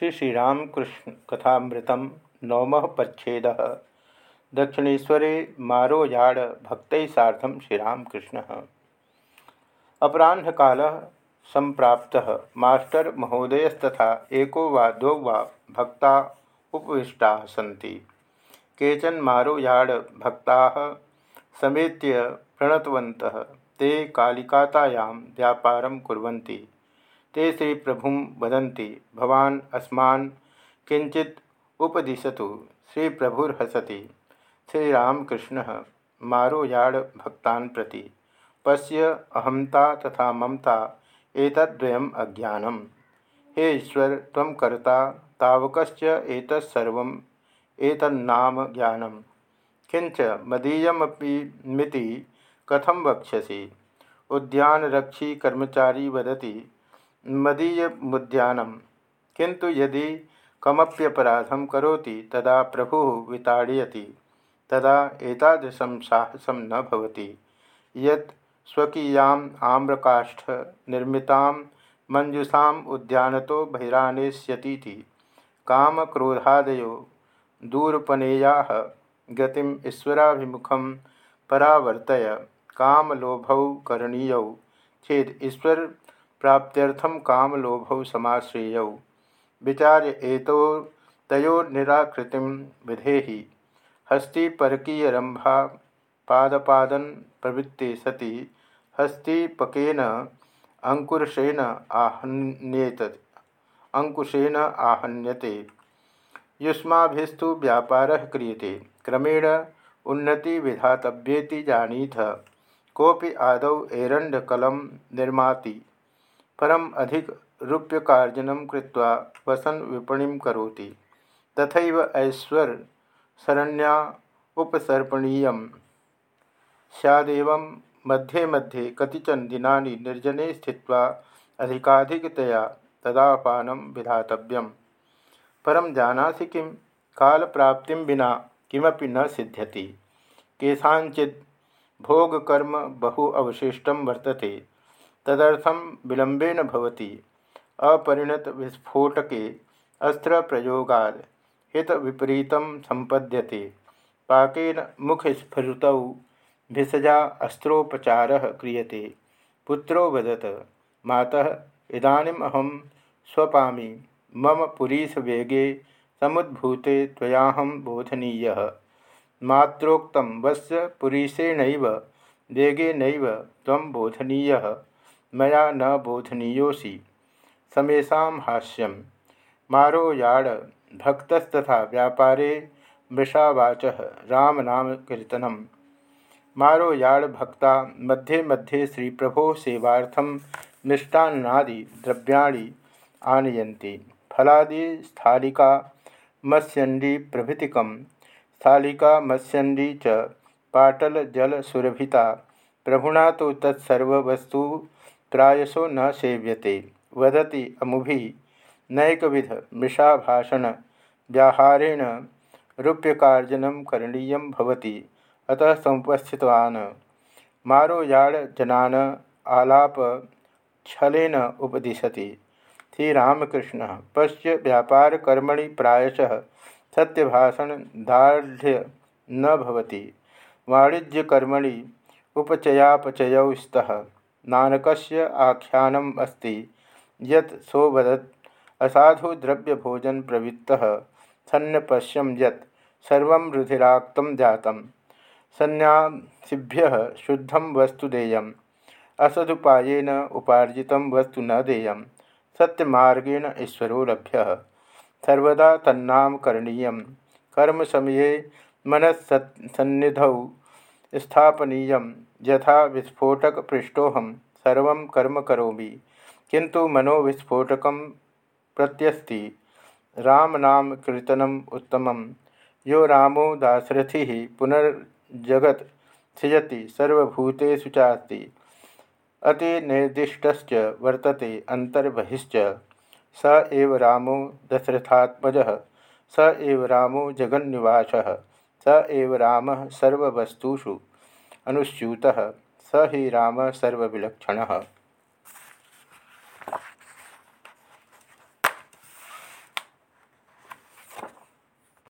श्री श्रीरामकृष्ण कथामृतम नवम परछेद दक्षिणेशरे मारोयाड़ भक्त साधम श्रीरामकृष्ण। अपराह काल संप्राप्त। मास्टर महोदयस्तथा एको वा वा भक्ता उपविष्टा सी केचन मारोयाड़ भक्ता समेत्य प्रणतवंत ते कालिकातायां व्यापारं कुर्वन्ति। ते श्री प्रभु वदन्ति, भवान् अस्मान् किञ्चित् उपदिशतु, श्री प्रभुर्हसति। श्रीरामकृष्ण मारोयाड़ भक्तान् प्रति, पश्य अहमता तथा ममता एतद्वयम् अज्ञानम्। हे ईश्वर, त्वं कर्ता, तावकश्च एतत्सर्वम् एतन्नाम ज्ञानं किंच मदीयमपि मिति कथं वक्ष्यसि? उद्यानरक्षी कर्मचारी वदति मदीय मुद्यानम किंतु यदि कमप्यपराधम करोति, तदा प्रभु विताड़यति, तदा एतादृशं साहसं न भवति। यत् स्वकीयाम् आम्रकाष्ठ निर्मितां मंजुषाम् उद्यानतो बहिरानेष्यतीति कामक्रोधादयो दूरपनेयाः गतिम ईश्वराभिमुखं परावर्तय, कामलोभौ करणीयौ, चेद ईश्वर प्राप्त्यर्थम काम लोभौ समाश्रेय। विचार्य एतो तयोनिराकृति विधेहि। हस्ती परकीयरंभा पादपादन प्रवृत्ति सति। हस्तीपकेन अंकुशेन आहन्येत अंकुशेन आहन्यते। युष्माभिस्तु व्यापार क्रियते। क्रमेण उन्नति विधातव्येति जानीथ। कोपि आदौ एरंडकलम निर्माति। परम अधिक रूप्यकार्जन कृत्वा वसन विपणि करोति। तथैव ऐश्वर शरण्या उपसर्पणीय सैदेव मध्ये मध्ये कतिचन दिनानि निर्जने स्थित्वा अधिकाधिकतया तदापानं विधातव्यम। परम जानासि किं? कालप्राप्ति विना किमपि न सिद्ध्यति। केषाञ्चित् भोगकर्म बहु अवशिष्टं वर्तते। तदर्थम विलंबेन भवति। अपरिणत विस्फोटके अस्त्र प्रयोगाद हित विपरीत संपद्यते पाकेन मुखस्फुत भिषजा अस्त्रोपचार क्रियते। पुत्रो वदत, माता इदानीम अहम स्वपामी, मम पुरीशवेगे समुद्भूते त्वयाहं बोधनीय। मात्रोक्तं पुरीशेनैव वेगेनैव त्वं बोधनीयः। मया न बोधनीयोसी समेशा हाष्यम मारो याड़ भक्तस्तथा व्यापारे मृषावाच राम नाम कीर्तनम मारो याड़ भक्ता मध्ये मध्ये श्री प्रभो सेवार्थम मिष्टान्नादि द्रव्याणि आनयन्ति। फलादि स्थालिका मत्स्यंडी प्रभृतिकम स्थालिका मत्स्यंडी च पाटल जल सुरभिता प्रभुना तो तत्सर्वस्तु प्रायसो न सेव्यते। वदति अमुभि, नैकविध मृषाभाषण व्याहारेण रूप्यकार्जन करणीय भवति। अतः जनान आलाप छलेन उपदिशति। श्रीरामकृष्ण, पश्य व्यापार कर्मणि प्रायशः सत्यभाषण दार्ढ़ न भवति। वाणिज्यकर्मणि उपचयापचयौ स्तः। नानकस्य आख्यानम् अस्ति। यत् सोवदत् असाधुद्रव्यभोजन प्रवृत्तः सन्नपश्यं यत् सर्वं रुधिराक्तं जातं। सन्यासिभ्यः शुद्धं वस्तु देयम्। असदुपायेन उपार्जितं वस्तु न देयं सत्यमार्गेण ईश्वरो लभ्यः। सर्वदा तन्नाम करणीय कर्म समये मनस्सन्निधौ स्थापनीय यथा विस्फोटक पृष्ठोहम सर्व कर्म कौमी किंतु मनोविस्फोटक प्रत्यस्ति। राम नाम कीर्तनम उत्तम यो रामो दाशरथि पुनर्जगत सृजति सर्वभूतेषु चास्ति। अतिनिर्दिष्ट वर्तते अंतर्बहिश्च स एव रामो दशरथात्मज। स एव रामो जगन्निवास। स एव राम सर्वस्तुषु अनुस्यूत स ही राम सर्वविलक्षण।